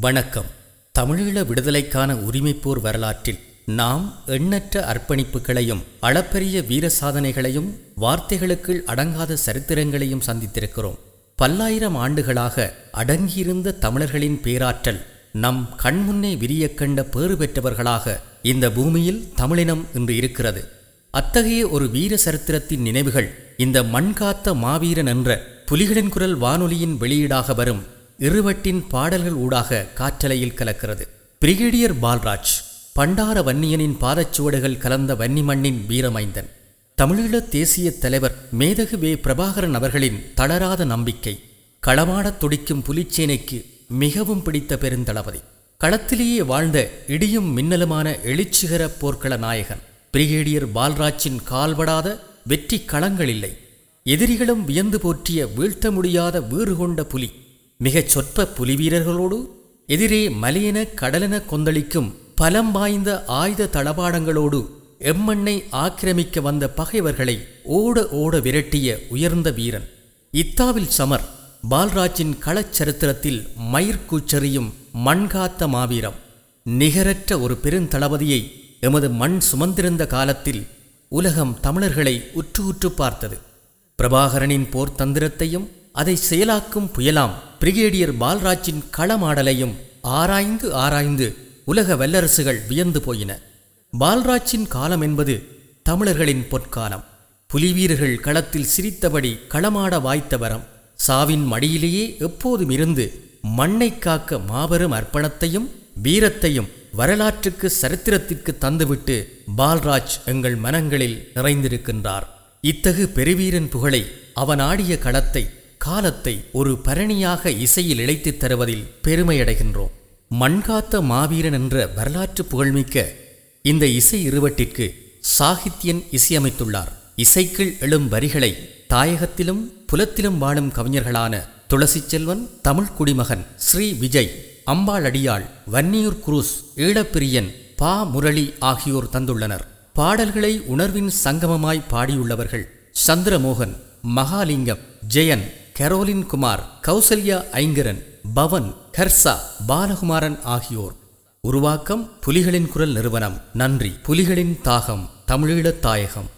வணக்கம். தமிழீழ விடுதலைக்கான உரிமைப்போர் வரலாற்றில் நாம் எண்ணற்ற அர்ப்பணிப்புகளையும் அளப்பரிய வீர சாதனைகளையும் வார்த்தைகளுக்குள் அடங்காத சரித்திரங்களையும் சந்தித்திருக்கிறோம். பல்லாயிரம் ஆண்டுகளாக அடங்கியிருந்த தமிழர்களின் பேராற்றல் நம் கண்முன்னே விரிய கண்ட பேறு பெற்றவர்களாக இந்த பூமியில் தமிழினம் இன்று இருக்கிறது. அத்தகைய ஒரு வீர சரித்திரத்தின் நினைவுகள் இந்த மண்காத்த மாவீரன் என்ற புலிகளின் குரல் வானொலியின் வெளியீடாக வரும் இருவட்டின் பாடல்கள் ஊடாக காற்றலையில் கலக்கிறது. பிரிகேடியர் பால்ராஜ் பண்டார வன்னியனின் பாதச்சுவடுகள் கலந்த வன்னிமண்ணின் வீரமைந்தன். தமிழீழ தேசிய தலைவர் மேதகு வே பிரபாகரன் அவர்களின் தளராத நம்பிக்கை களமாடத் துடிக்கும் புலிச்சேனைக்கு மிகவும் பிடித்த பெருந்தளபதி. களத்திலேயே வாழ்ந்த இடியும் மின்னலுமான எழுச்சிகர போர்க்கள நாயகன். பிரிகேடியர் பால்ராஜின் கால்படாத வெற்றி களங்கள் இல்லை எதிரிகளும் வியந்து போற்றிய வீழ்த்த முடியாத வீறு கொண்ட புலி. மிகச் சொற்ப புலி வீரர்களோடு எதிரே மலையென கடலென கொந்தளிக்கும் பலம் வாய்ந்த ஆயுத தளபாடங்களோடு எம்மண்ணை ஆக்கிரமிக்க வந்த பகைவர்களை ஓட ஓட விரட்டிய உயர்ந்த வீரன். இத்தாவில் சமர் பால்ராஜின் களச்சரித்திரத்தில் மயிர்கூச்செறியும் மண்காத்த மாவீரம். நிகரற்ற ஒரு பெருந்தளபதியை எமது மண் சுமந்திருந்த காலத்தில் உலகம் தமிழர்களை உற்று உற்று பார்த்தது. பிரபாகரனின் போர் தந்திரத்தையும் அதை செயலாக்கும் புயலாம் பிரிகேடியர் பால்ராஜின் களமாடலையும் ஆராய்ந்து ஆராய்ந்து உலக வல்லரசுகள் வியந்து போயின. பால்ராஜின் காலம் என்பது தமிழர்களின் பொற்காலம். புலிவீரர்கள் களத்தில் சிரித்தபடி களமாட வாய்த்தவரம் சாவின் மடியிலேயே எப்போதும் இருந்து மண்ணை காக்க மாபெரும் அர்ப்பணத்தையும் வீரத்தையும் வரலாற்றுக்கு சரித்திரத்திற்கு தந்துவிட்டு பால்ராஜ் எங்கள் மனங்களில் நிறைந்திருக்கின்றார். இத்தகு பெருவீரன் புகழை அவன் ஆடிய களத்தை காலத்தை ஒரு பரணியாக இசையில் இழைத்துத் தருவதில் பெருமையடைகின்றோம். மண்காத்த மாவீரன் என்ற வரலாற்று புகழ்மிக்க இந்த இசை இருவட்டிற்கு சாகித்யன் இசையமைத்துள்ளார். இசைக்குள் எழும் வரிகளை தாயகத்திலும் புலத்திலும் வாழும் கவிஞர்களான துளசி செல்வன் தமிழ் குடிமகன் ஸ்ரீ விஜய் அம்பாள் அடியாள் வன்னியூர் குரூஸ் ஈழப்பிரியன் பா முரளி ஆகியோர் தந்துள்ளனர். பாடல்களை உணர்வின் சங்கமமாய் பாடியுள்ளவர்கள் சந்திரமோகன் மகாலிங்கம் ஜெயன் கரோலின் குமார் கௌசல்யா ஐங்கரன் பவன் ஹர்ஷா பாலகுமாரன் ஆகியோர். உருவாக்கம் புலிகளின் குரல் நிறுவனம். நன்றி. புலிகளின் தாகம் தமிழீழத் தாயகம்.